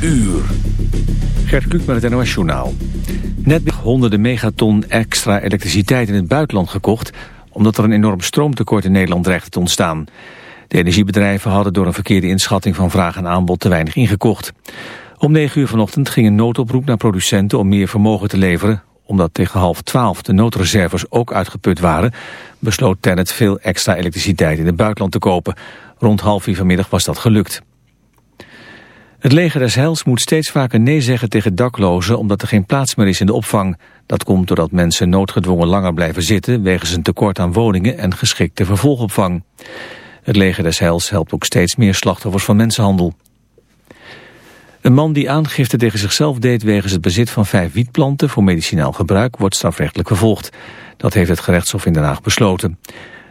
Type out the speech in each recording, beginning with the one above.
uur. Gert Kluk met het NOS Journaal. Net honderden megaton extra elektriciteit in het buitenland gekocht... omdat er een enorm stroomtekort in Nederland dreigde te ontstaan. De energiebedrijven hadden door een verkeerde inschatting van vraag en aanbod te weinig ingekocht. Om 9 uur vanochtend ging een noodoproep naar producenten om meer vermogen te leveren. Omdat tegen half twaalf de noodreserves ook uitgeput waren... besloot Tennet veel extra elektriciteit in het buitenland te kopen. Rond half vier vanmiddag was dat gelukt. Het leger des Heils moet steeds vaker nee zeggen tegen daklozen omdat er geen plaats meer is in de opvang. Dat komt doordat mensen noodgedwongen langer blijven zitten wegens een tekort aan woningen en geschikte vervolgopvang. Het leger des Heils helpt ook steeds meer slachtoffers van mensenhandel. Een man die aangifte tegen zichzelf deed wegens het bezit van vijf wietplanten voor medicinaal gebruik wordt strafrechtelijk vervolgd. Dat heeft het gerechtshof in Den Haag besloten.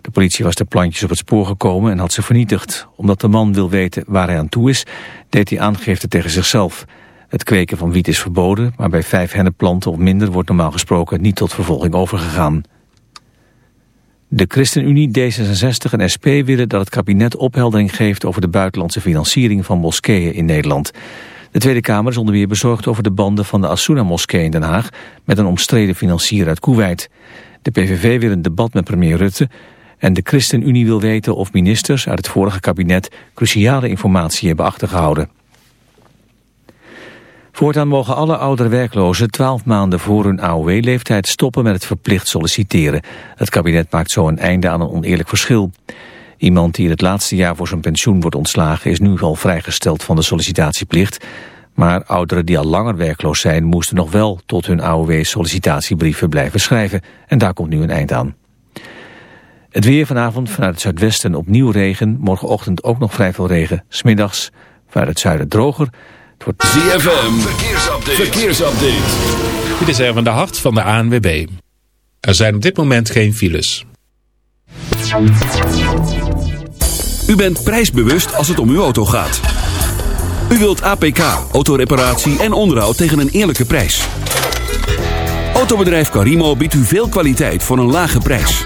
De politie was de plantjes op het spoor gekomen en had ze vernietigd. Omdat de man wil weten waar hij aan toe is, deed hij aangifte tegen zichzelf. Het kweken van wiet is verboden, maar bij vijf hennepplanten of minder wordt normaal gesproken niet tot vervolging overgegaan. De ChristenUnie, D66 en SP willen dat het kabinet opheldering geeft over de buitenlandse financiering van moskeeën in Nederland. De Tweede Kamer is onder meer bezorgd over de banden van de Asuna-moskee in Den Haag met een omstreden financier uit Kuwait. De PVV wil een debat met premier Rutte en de ChristenUnie wil weten of ministers uit het vorige kabinet cruciale informatie hebben achtergehouden. Voortaan mogen alle oudere werklozen 12 maanden voor hun AOW-leeftijd stoppen met het verplicht solliciteren. Het kabinet maakt zo een einde aan een oneerlijk verschil. Iemand die in het laatste jaar voor zijn pensioen wordt ontslagen is nu al vrijgesteld van de sollicitatieplicht. Maar ouderen die al langer werkloos zijn moesten nog wel tot hun AOW-sollicitatiebrieven blijven schrijven. En daar komt nu een eind aan. Het weer vanavond vanuit het zuidwesten opnieuw regen. Morgenochtend ook nog vrij veel regen. Smiddags vanuit het zuiden droger. Het wordt... ZFM, verkeersupdate. verkeersupdate. Dit is even de hart van de ANWB. Er zijn op dit moment geen files. U bent prijsbewust als het om uw auto gaat. U wilt APK, autoreparatie en onderhoud tegen een eerlijke prijs. Autobedrijf Carimo biedt u veel kwaliteit voor een lage prijs.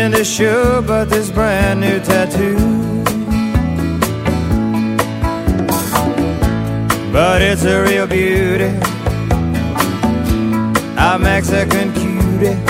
been to show but this brand new tattoo. But it's a real beauty, a Mexican cutie.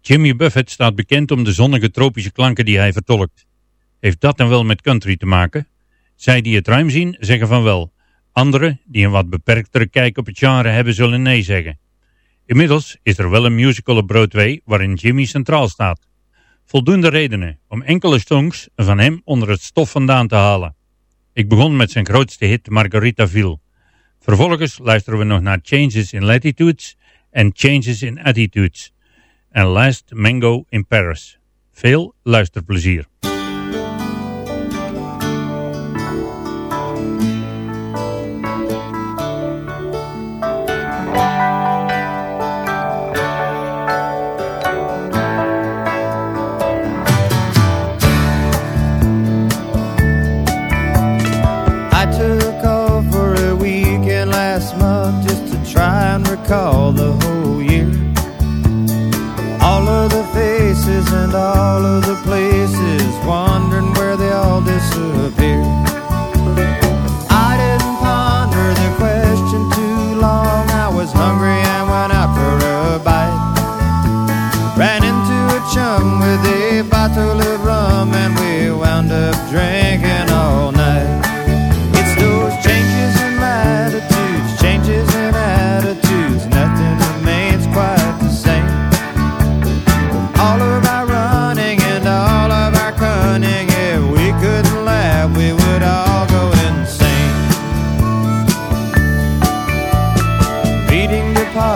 Jimmy Buffett staat bekend om de zonnige tropische klanken die hij vertolkt. Heeft dat dan wel met country te maken? Zij die het ruim zien, zeggen van wel. Anderen, die een wat beperktere kijk op het genre hebben, zullen nee zeggen. Inmiddels is er wel een musical op Broadway waarin Jimmy centraal staat voldoende redenen om enkele songs van hem onder het stof vandaan te halen. Ik begon met zijn grootste hit Margaritaville. Vervolgens luisteren we nog naar Changes in Latitudes en Changes in Attitudes. En Last Mango in Paris. Veel luisterplezier.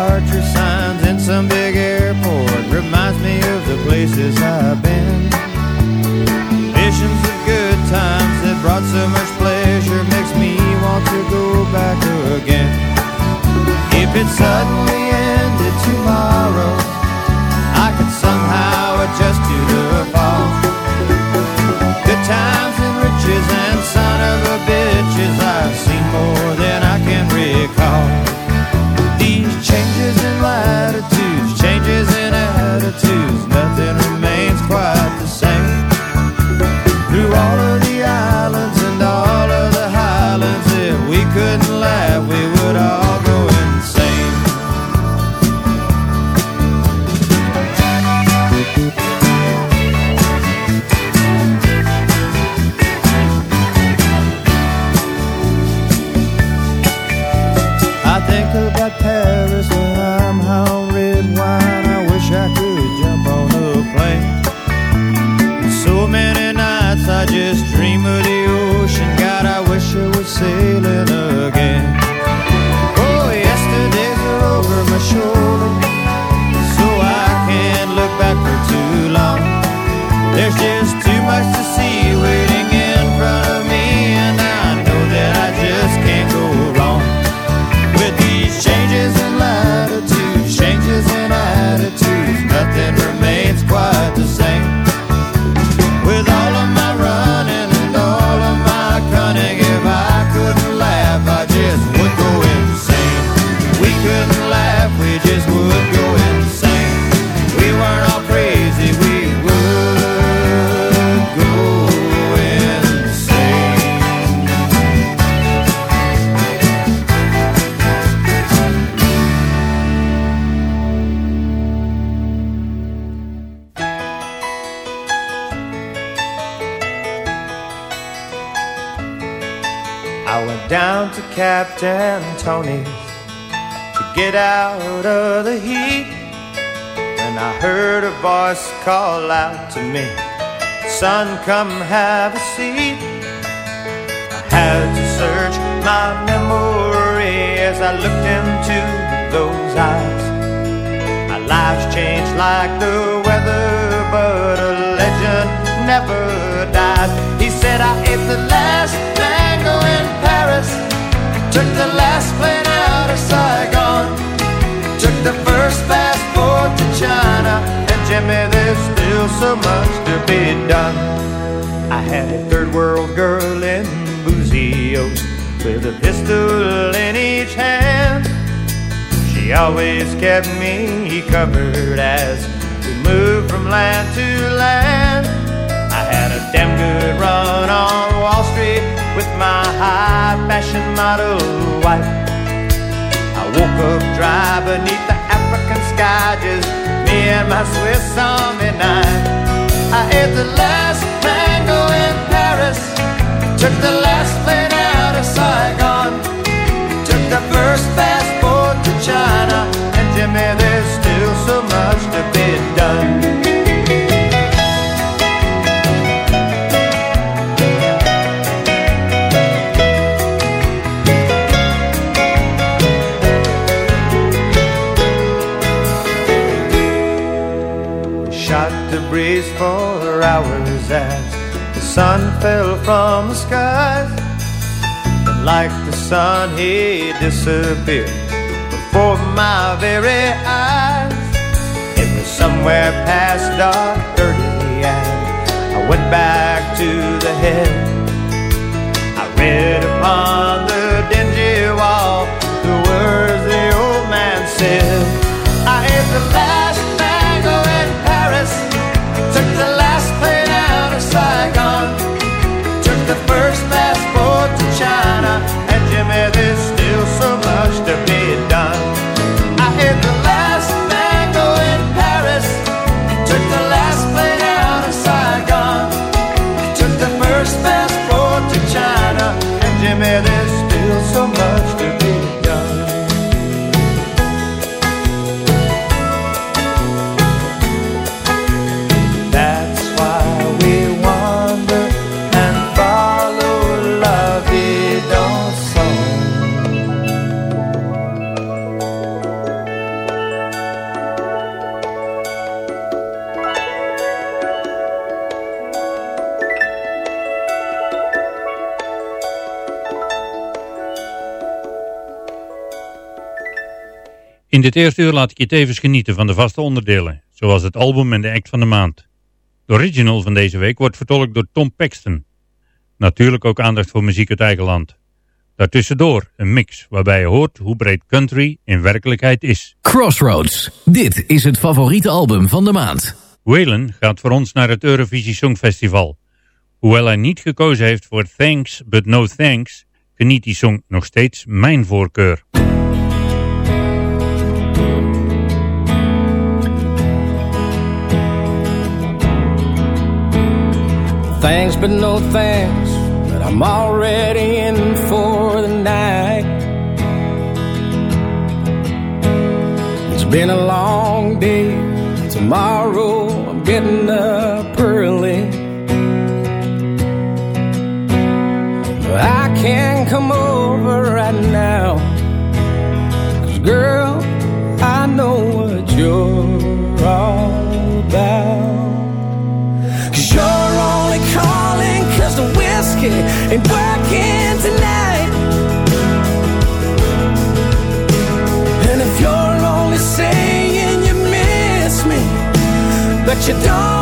departure sign. Captain Tony's to get out of the heat. When I heard a voice call out to me, Son, come have a seat. I had to search my memory as I looked into those eyes. My life's changed like the weather, but a legend never dies. He said, I ate the last mango in Paris, took the last plane out of Saigon, took the first passport to China, and Jimmy, there's still so much to be done. I had a third world girl in Buzios with a pistol in each hand. She always kept me covered as we moved from land to land. I had a damn good run on Wall Street with my high fashion model wife. I woke up dry beneath the African sky, just me and my Swiss Army knife. I ate the last mango in Paris, took the last plane out of Saigon. Took the first passport to China, and Jimmy, there's still so much to be done. Breeze for hours as the sun fell from the skies. And like the sun, he disappeared before my very eyes. It was somewhere past dark thirty, and I went back to the head. I read upon the dingy wall the words the old man said. I ate the last dit eerste uur laat ik je tevens genieten van de vaste onderdelen, zoals het album en de act van de maand. De original van deze week wordt vertolkt door Tom Paxton. Natuurlijk ook aandacht voor muziek uit eigen land. Daartussendoor een mix waarbij je hoort hoe breed country in werkelijkheid is. Crossroads. Dit is het favoriete album van de maand. Waylon gaat voor ons naar het Eurovisie Songfestival. Hoewel hij niet gekozen heeft voor Thanks But No Thanks, geniet die song nog steeds mijn voorkeur. Thanks, but no thanks. But I'm already in for the night. It's been a long day. Tomorrow I'm getting up early. and working tonight. And if you're only saying you miss me, but you don't.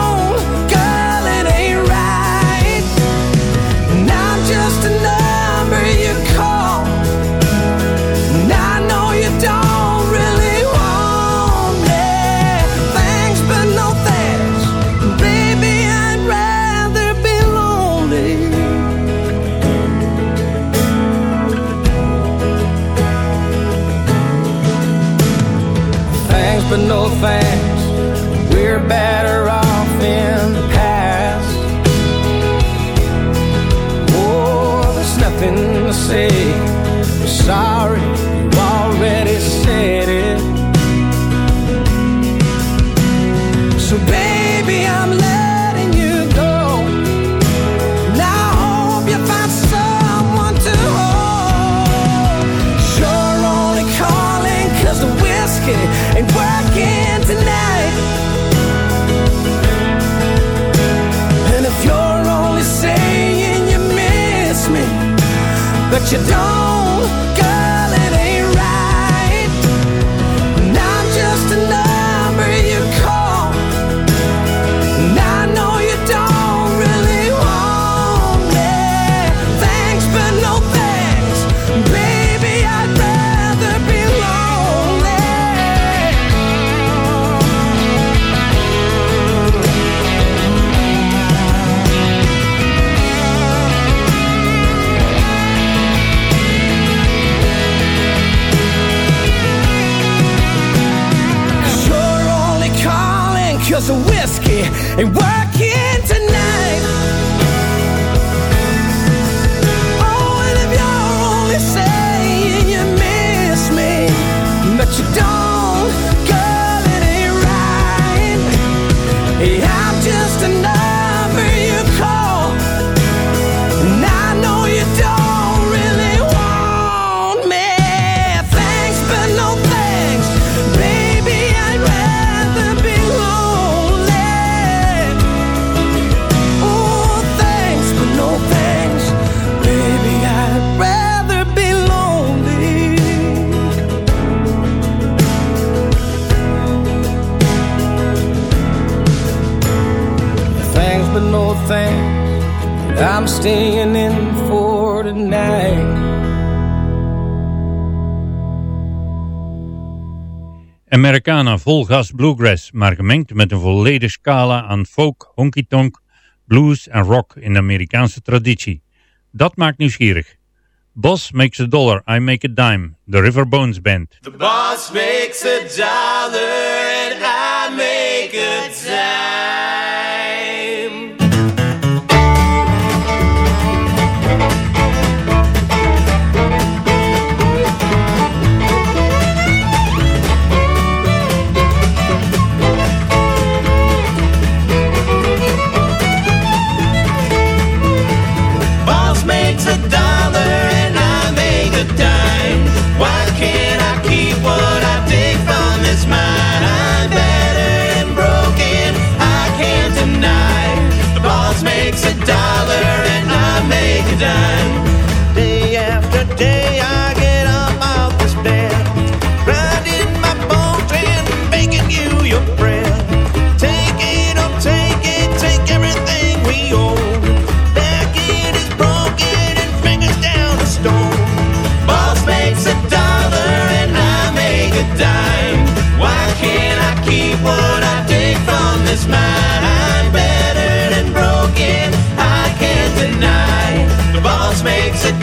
asking and working tonight. And if you're only saying you miss me, but you don't. and why I'm staying in for tonight. Americana volgas bluegrass, maar gemengd met een volledige scala aan folk, honky-tonk, blues en rock in de Amerikaanse traditie. Dat maakt nieuwsgierig. Boss makes a dollar, I make a dime. The River Bones Band. The boss makes a dollar and I make a dime. makes it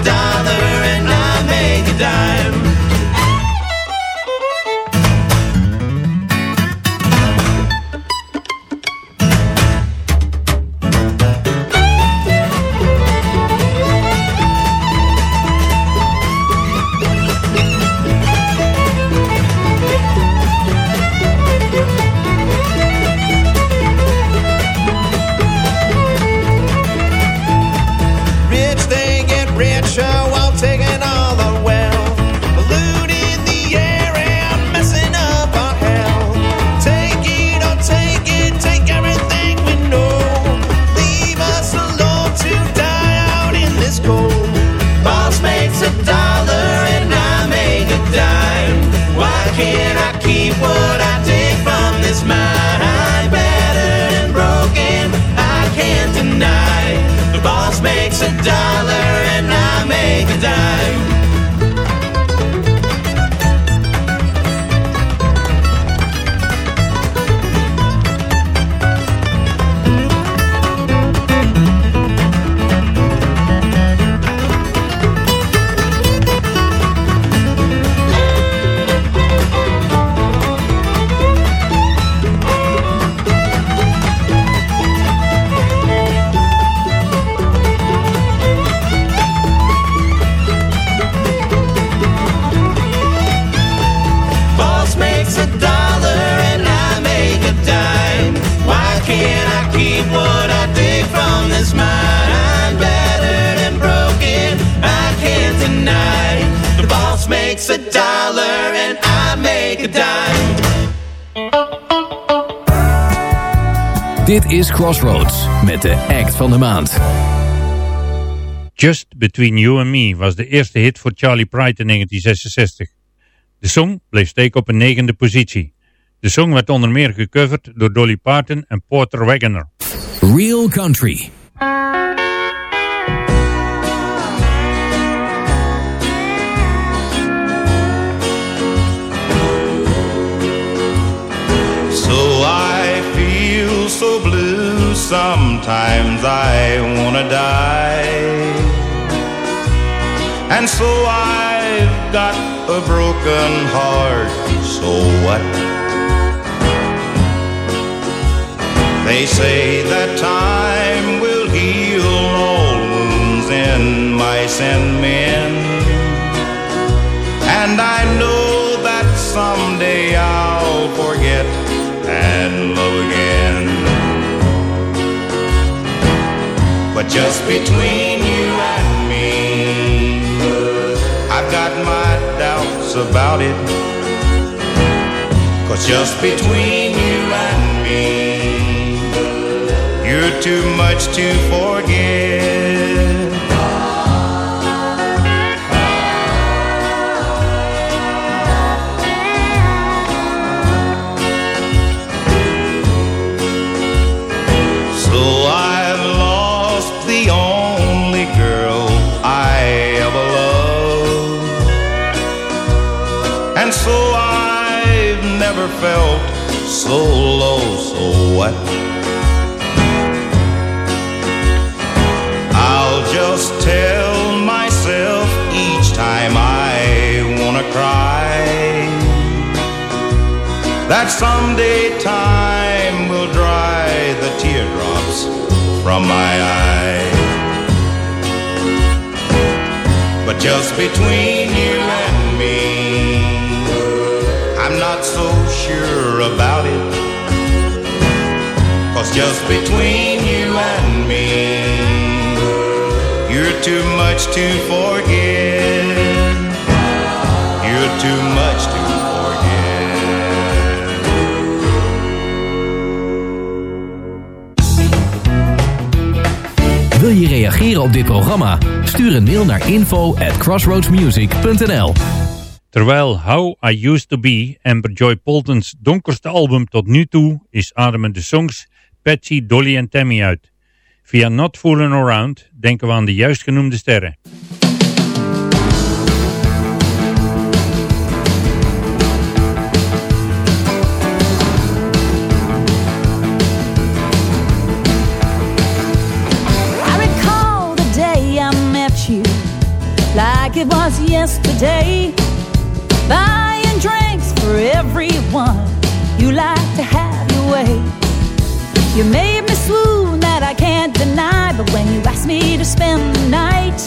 is Crossroads met de act van de maand. Just Between You and Me was de eerste hit voor Charlie Pride in 1966. De song bleef steken op een negende positie. De song werd onder meer gecoverd door Dolly Parton en Porter Wagoner. Real Country. So I feel so blue, sometimes I wanna die. And so I've got a broken heart, so what? They say that time will heal all wounds in mice and men. And I know that someday I'll forget and love again. But just between you and me, I've got my doubts about it. Cause just between you and me, you're too much to forget. So low, so what? I'll just tell myself each time I wanna cry that someday time will dry the teardrops from my eyes. But just between you and me, not so sure about it. Cause just between you and me, you're too much to forget. You're too much to forget. Wil je reageren op dit programma? Stuur een mail naar info at crossroadsmusic.nl Terwijl How I Used To Be, Amber Joy Polton's donkerste album tot nu toe, is ademen de songs Patsy, Dolly en Tammy uit. Via Not Fooling Around denken we aan de juist genoemde sterren. It was yesterday. Buying drinks for everyone. You like to have your way. You made me swoon that I can't deny. But when you asked me to spend the night,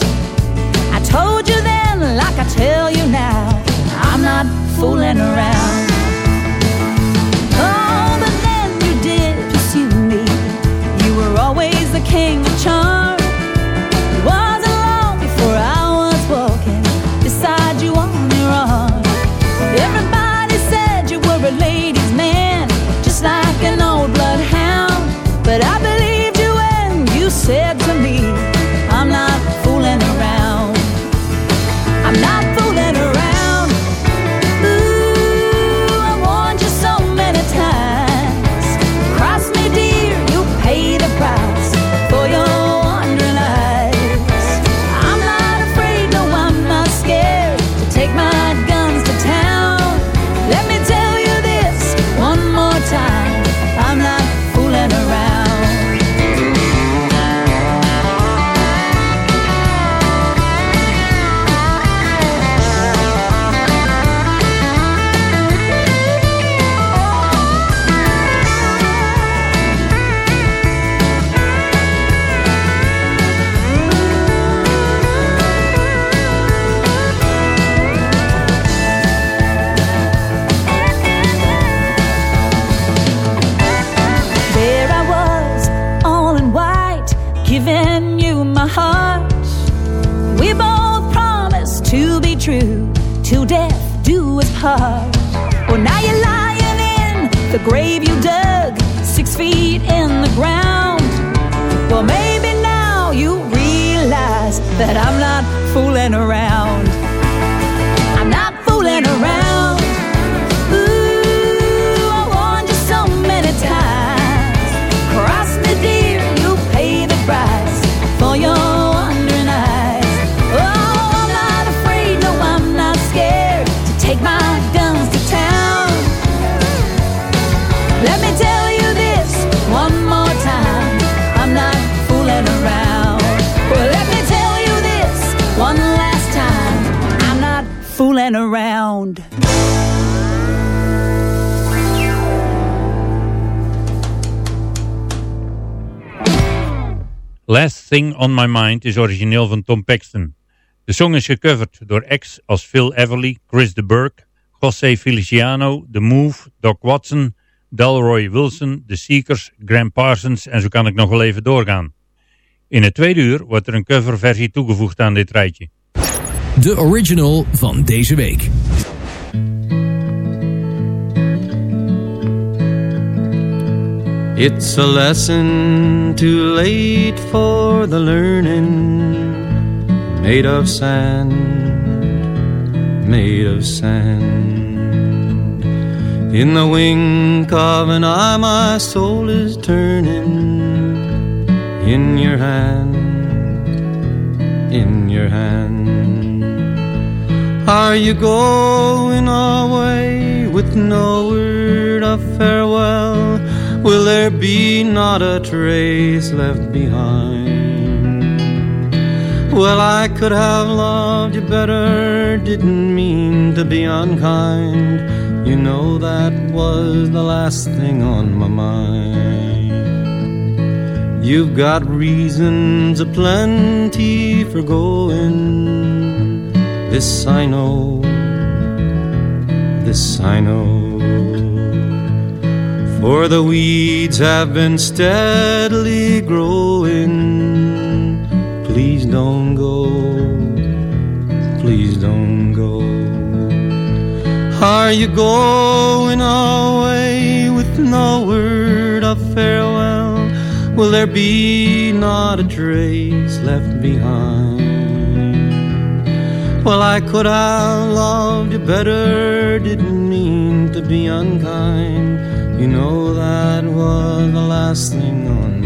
I told you then, like I tell you now, I'm not fooling around. Oh, but then you did pursue me. You were always the king of charm. Thing on My Mind is origineel van Tom Paxton. De song is gecoverd door acts als Phil Everly, Chris de Burke, José Feliciano, The Move, Doc Watson, Delroy Wilson, The Seekers, Graham Parsons en zo kan ik nog wel even doorgaan. In het tweede uur wordt er een coverversie toegevoegd aan dit rijtje. De original van deze week. It's a lesson too late for the learning, made of sand, made of sand. In the wink of an eye, my soul is turning in your hand, in your hand. Are you going away with no word of farewell? Will there be not a trace left behind? Well, I could have loved you better, didn't mean to be unkind. You know that was the last thing on my mind. You've got reasons aplenty for going. This I know, this I know. For the weeds have been steadily growing. Please don't go, please don't go. Are you going away with no word of farewell? Will there be not a trace left behind? Well, I could have loved you better, didn't mean to be unkind. You know that was the last thing on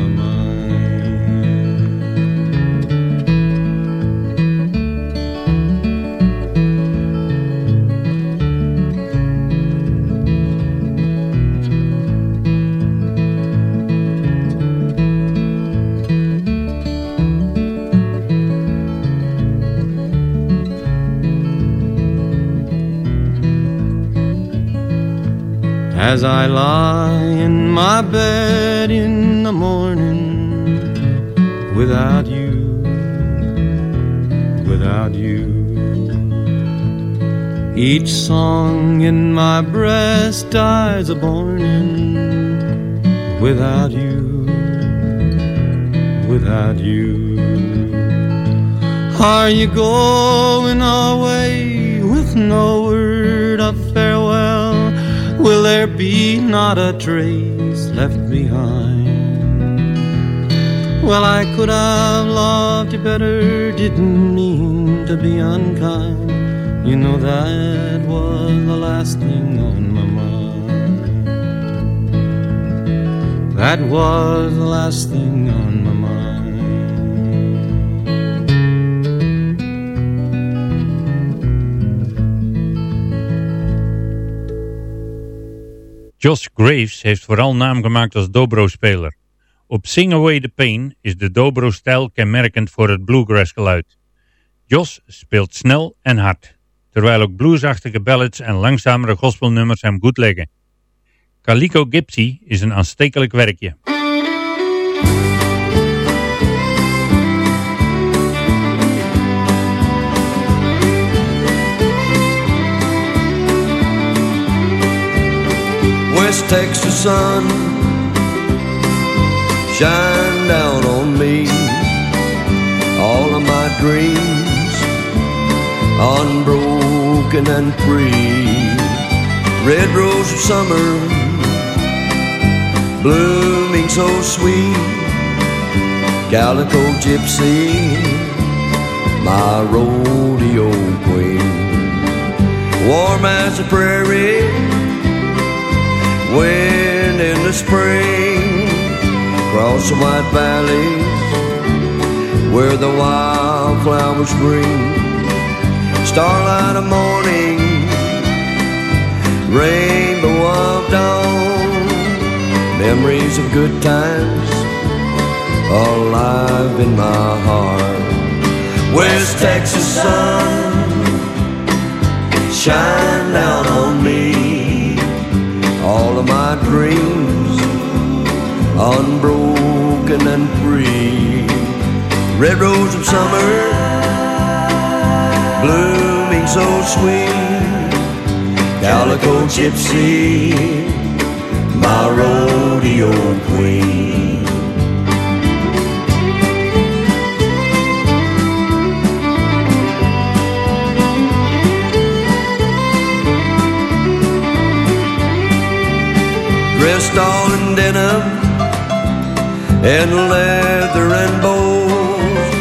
As I lie in my bed in the morning without you, without you. Each song in my breast dies a borning without you, without you. Are you going away with no there be not a trace left behind? Well, I could have loved you better, didn't mean to be unkind. You know that was the last thing on my mind. That was the last thing on Josh Graves heeft vooral naam gemaakt als dobro-speler. Op Sing Away the Pain is de dobro-stijl kenmerkend voor het bluegrass geluid. Josh speelt snel en hard, terwijl ook bluesachtige ballads en langzamere gospelnummers hem goed liggen. Calico Gypsy is een aanstekelijk werkje. West Texas sun shine down on me All of my dreams, unbroken and free. Red rose of summer, blooming so sweet. Calico gypsy, my rodeo queen. Warm as a prairie, wind in the spring. Across the white valleys, where the wildflowers green. Starlight of morning, rainbow of dawn. Memories of good times alive in my heart. West Texas sun, shine down. All of my dreams, unbroken and free. Red rose of summer, blooming so sweet. Calico gypsy, my rodeo queen. Dressed all in denim and leather and bows,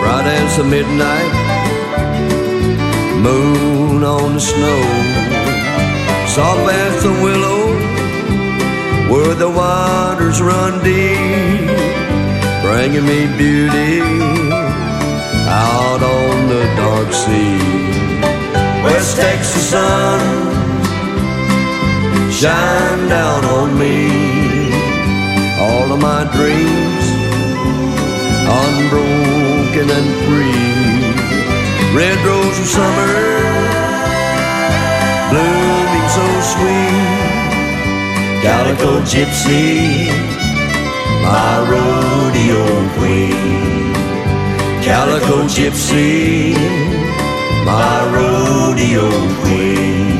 bright as the midnight moon on the snow, soft as the willow where the waters run deep, bringing me beauty out on the dark sea. West Texas sun shine down on me. All of my dreams, unbroken and free. Red rose of summer, blooming so sweet. Calico gypsy, my rodeo queen. Calico gypsy, my rodeo queen.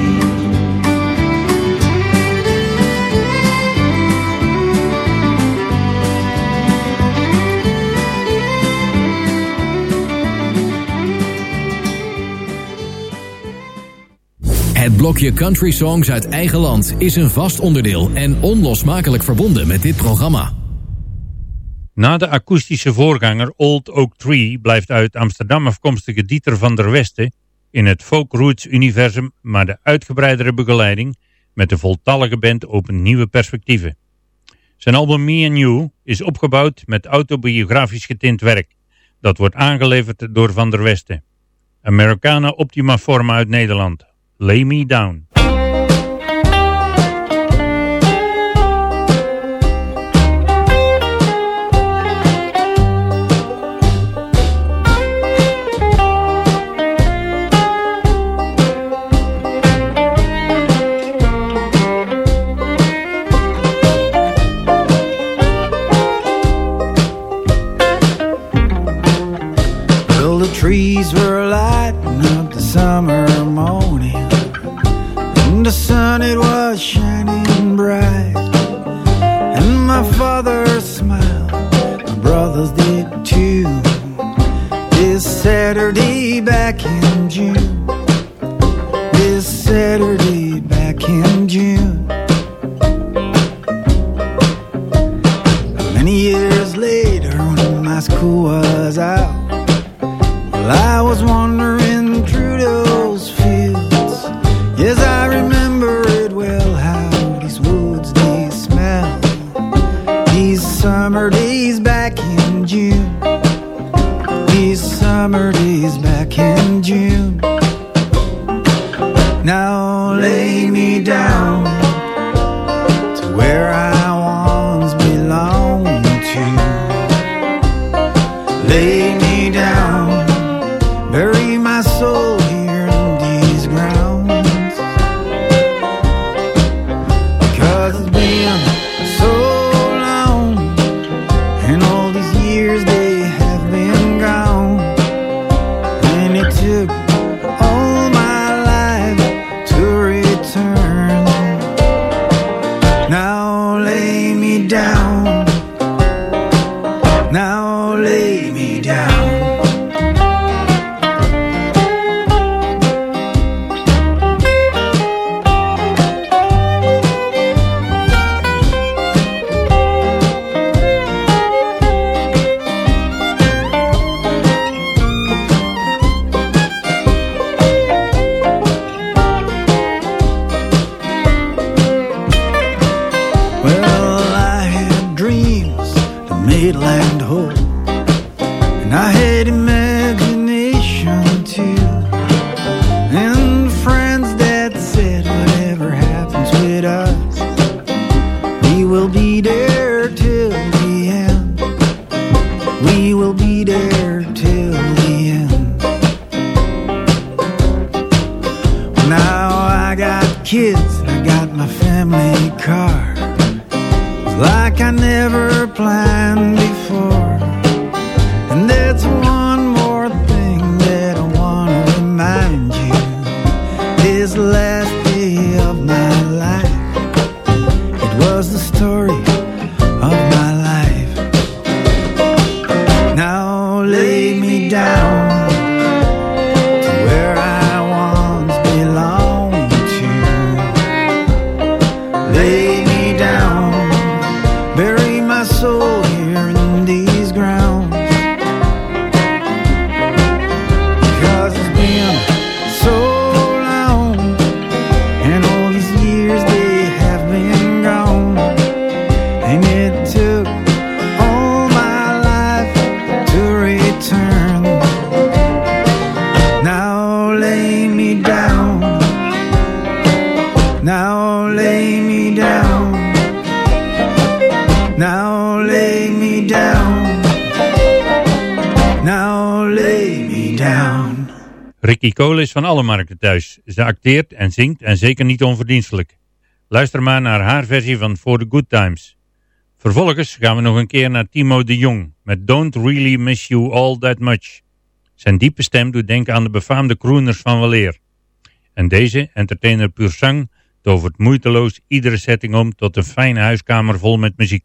Blokje country songs uit eigen land is een vast onderdeel en onlosmakelijk verbonden met dit programma. Na de akoestische voorganger Old Oak Tree blijft uit Amsterdam afkomstige Dieter van der Westen in het folk roots universum, maar de uitgebreidere begeleiding met de voltallige band opent nieuwe perspectieven. Zijn album Me and You is opgebouwd met autobiografisch getint werk. Dat wordt aangeleverd door Van der Westen. Americana Optima Forma uit Nederland. Lay Me Down. Trees were the sun it was shining bright. And my father smiled, my brothers did too. This Saturday back in June, this Saturday back in June. Many years later, when my school was kids, I got my family car. Like I never planned before. Ricky Cole is van alle markten thuis. Ze acteert en zingt en zeker niet onverdienstelijk. Luister maar naar haar versie van For the Good Times. Vervolgens gaan we nog een keer naar Timo de Jong met Don't Really Miss You All That Much. Zijn diepe stem doet denken aan de befaamde crooners van weleer. En deze, entertainer puur zang, tovert moeiteloos iedere setting om tot een fijne huiskamer vol met muziek.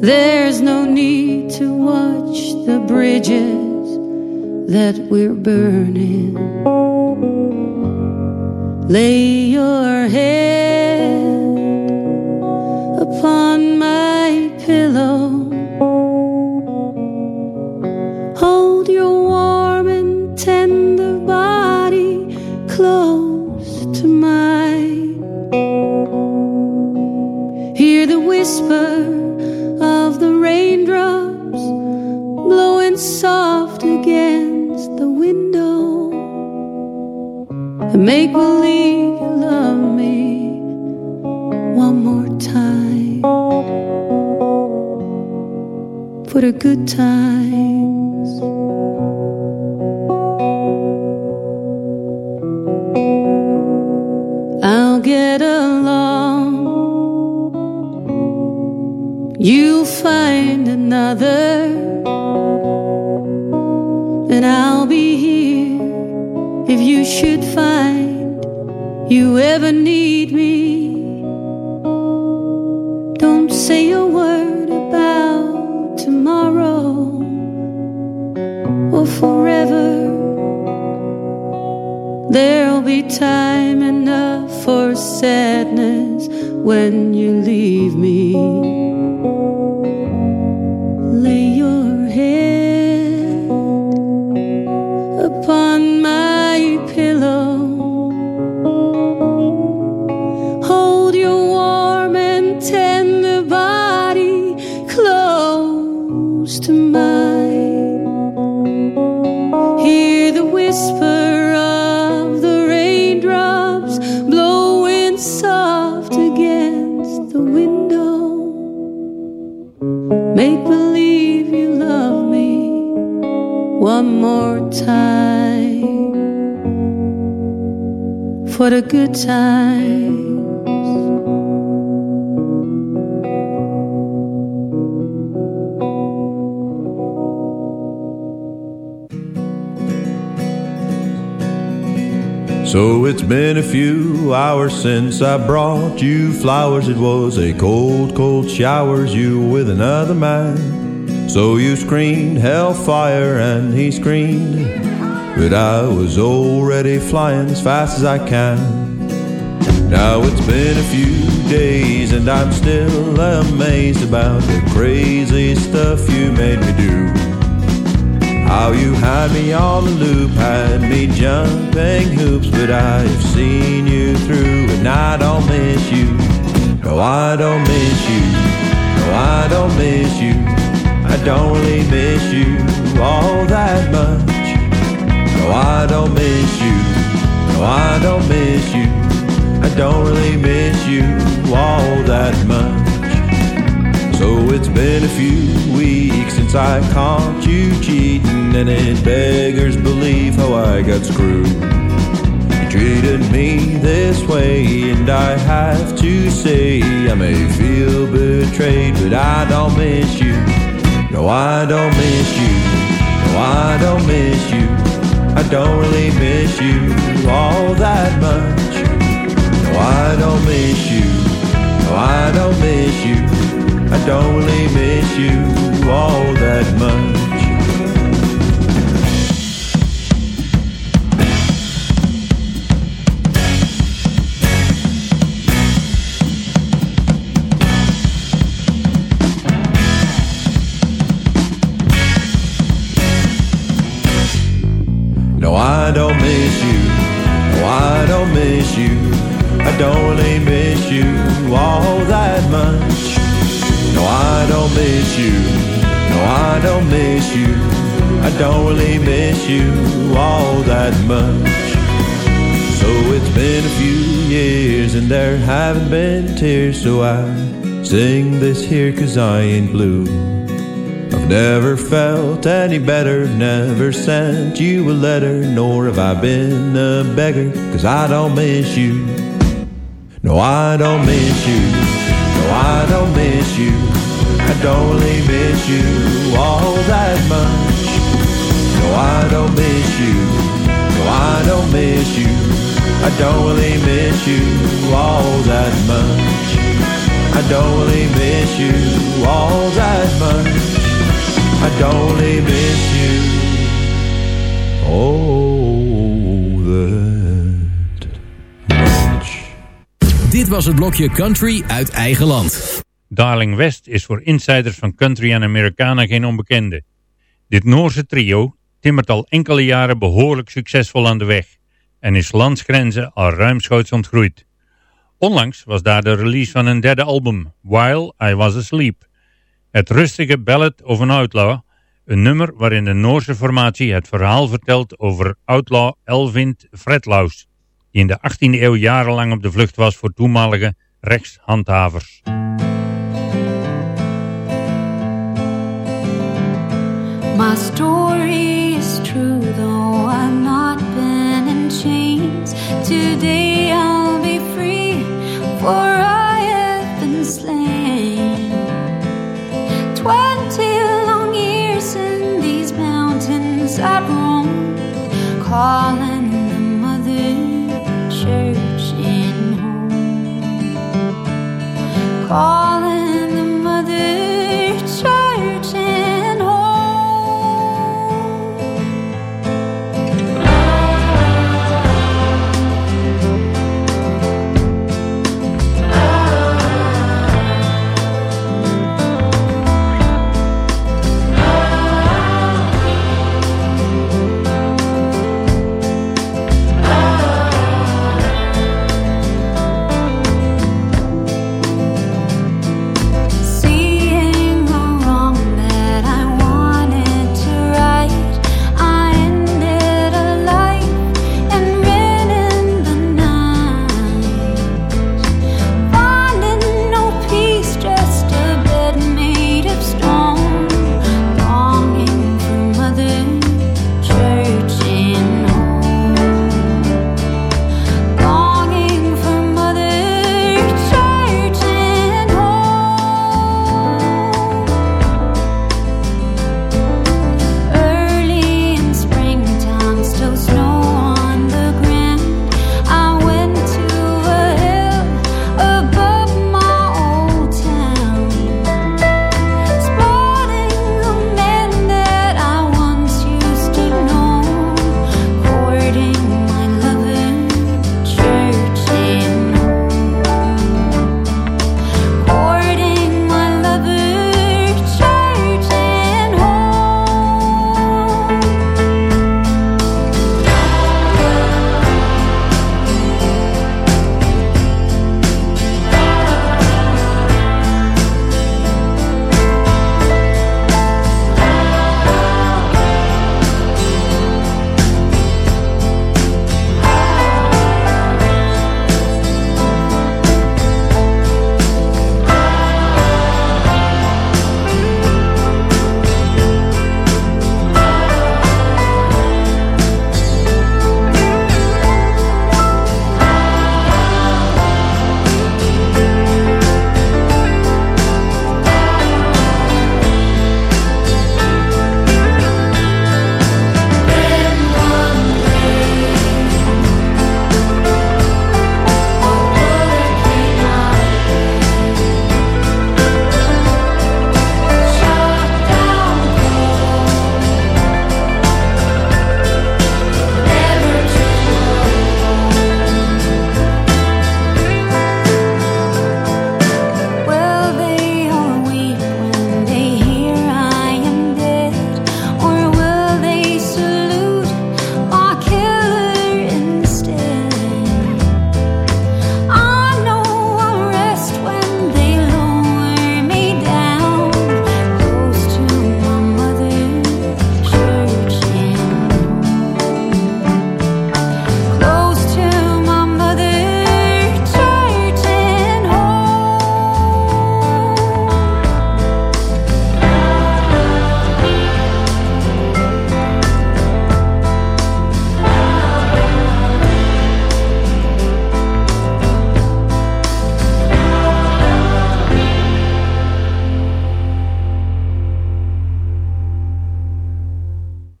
There's no need to watch the bridges that we're burning. Lay your head upon my pillow. Make believe you love me one more time for the good times. I'll get along. You'll find another, you ever need me. Don't say a word about tomorrow or forever. There'll be time enough for sadness when you leave me. Hours since I brought you flowers. It was a cold, cold showers, you with another man. So you screamed hellfire and he screamed. But I was already flying as fast as I can. Now it's been a few days and I'm still amazed about the crazy stuff you made me do. How you had me on the loop, had me jumping hoops, but I've seen you through and I don't miss you. No, I don't miss you. No, I don't miss you. I don't really miss you all that much. No, I don't miss you. No, I don't miss you. I don't really miss you all that much. So it's been a few weeks since I caught you cheating, and it beggars belief how I got screwed. You treated me this way, and I have to say I may feel betrayed, but I don't miss you. No, I don't miss you. No, I don't miss you. I don't really miss you all that much. No, I don't miss you. No, I don't miss you. I don't really miss you all that much. No, I don't miss you. No, I don't miss you. I don't really miss you all miss you. No, I don't miss you. I don't really miss you all that much. So it's been a few years and there haven't been tears, so I sing this here cause I ain't blue. I've never felt any better, never sent you a letter, nor have I been a beggar, cause I don't miss you. No, I don't miss you. No, I don't miss you. I don't really miss you all that much. No, I don't miss you. No, I don't miss you. I don't really miss you all that much. I don't really miss you all that much. I don't really miss you. Oh, that much. Dit was het blokje Country uit eigen land. Darling West is voor insiders van country en Americana geen onbekende. Dit Noorse trio timmert al enkele jaren behoorlijk succesvol aan de weg en is landsgrenzen al ruimschoots ontgroeid. Onlangs was daar de release van een derde album, While I Was Asleep. Het rustige Ballad of an Outlaw, een nummer waarin de Noorse formatie het verhaal vertelt over outlaw Elvind Fredlaus, die in de 18e eeuw jarenlang op de vlucht was voor toenmalige rechtshandhavers. My story is true, though I've not been in chains. Today I'll be free, for I have been slain. Twenty long years in these mountains I've roamed, calling the mother church in home. Calling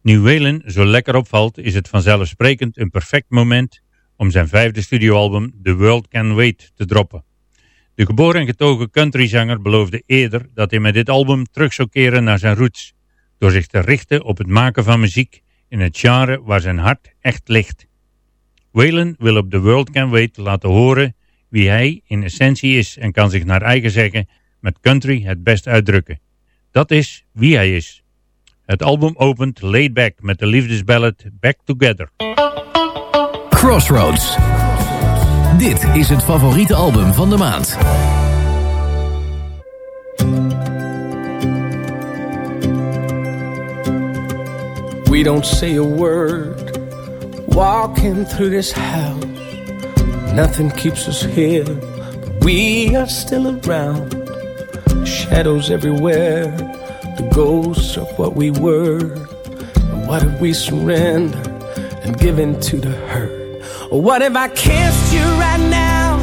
Nu Waylon zo lekker opvalt, is het vanzelfsprekend een perfect moment om zijn vijfde studioalbum The World Can Wait te droppen. De geboren en getogen countryzanger beloofde eerder dat hij met dit album terug zou keren naar zijn roots, door zich te richten op het maken van muziek in het genre waar zijn hart echt ligt. Waylon wil op The World Can Wait laten horen wie hij in essentie is en kan zich naar eigen zeggen met country het best uitdrukken. Dat is wie hij is. Het album opent laid back met de liefdesballad Back Together. Crossroads. Dit is het favoriete album van de maand. We don't say a word walking through this house. Nothing keeps us here, but we are still around. Shadows everywhere, the ghosts of what we were. And what if we surrender and give in to the hurt? Or what if I kissed you right now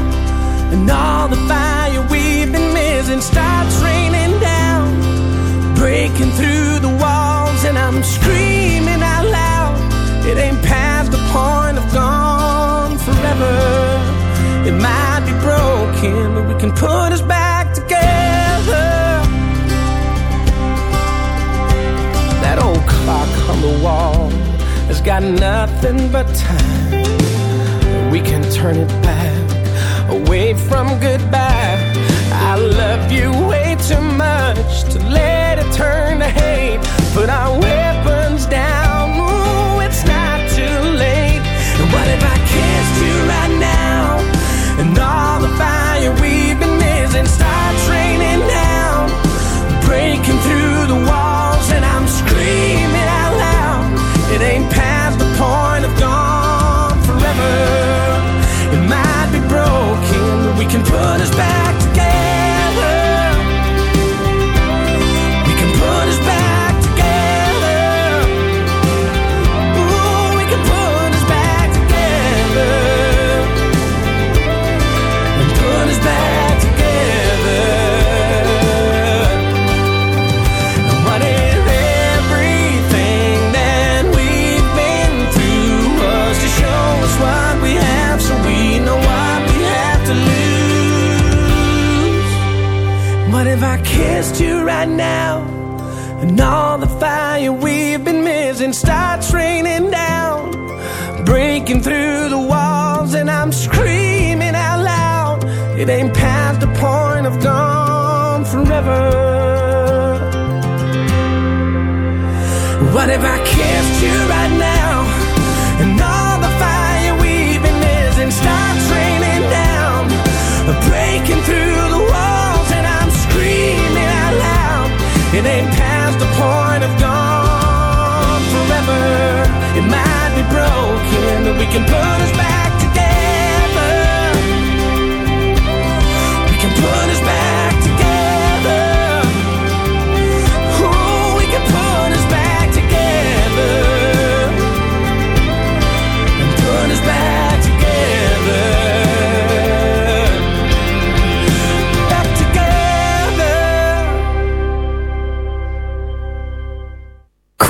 and all the fire we've been missing starts raining down, breaking through the walls, and I'm screaming out loud. It ain't past the point of gone forever. It might be broken, but we can put us back on the wall has got nothing but time. We can turn it back away from goodbye. I love you way too much to let it turn to hate. Put our weapons down. Ooh, it's not too late. What if I kissed you right now? And all the fire we've been missing starts raining down, breaking through the walls, What if I kissed you right now and all the fire we've been missing starts raining down, breaking through the walls, and I'm screaming out loud. It ain't past the point of gone forever. What if I kissed you right now and all the fire we've been missing starts raining down, breaking through It ain't past the point of gone forever. It might be broken, but we can put us back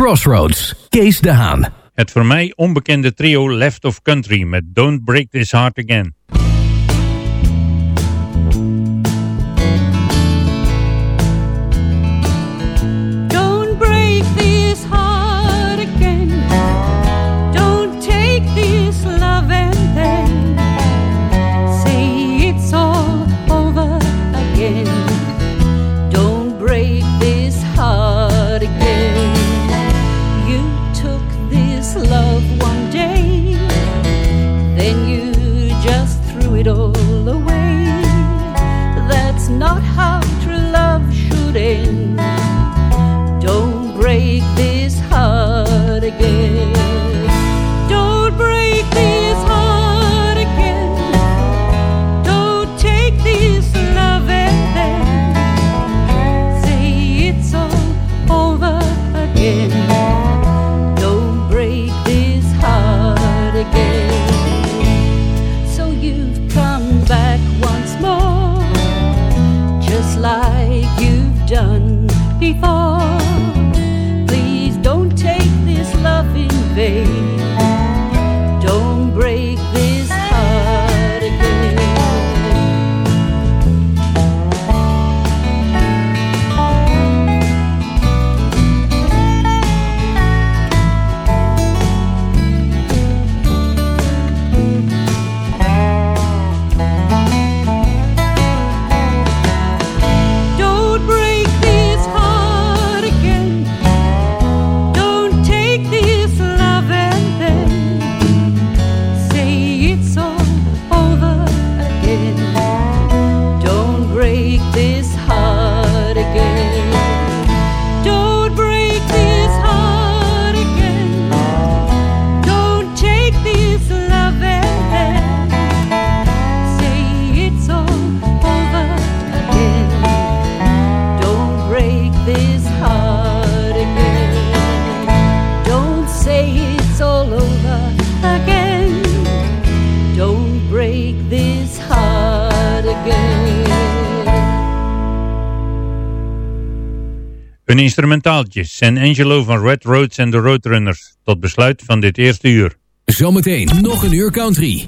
Crossroads. Kees de Haan. Het voor mij onbekende trio Left of Country met Don't Break This Heart Again. San Angelo van Red Roads en de Roadrunners, tot besluit van dit eerste uur. Zometeen nog een uur country.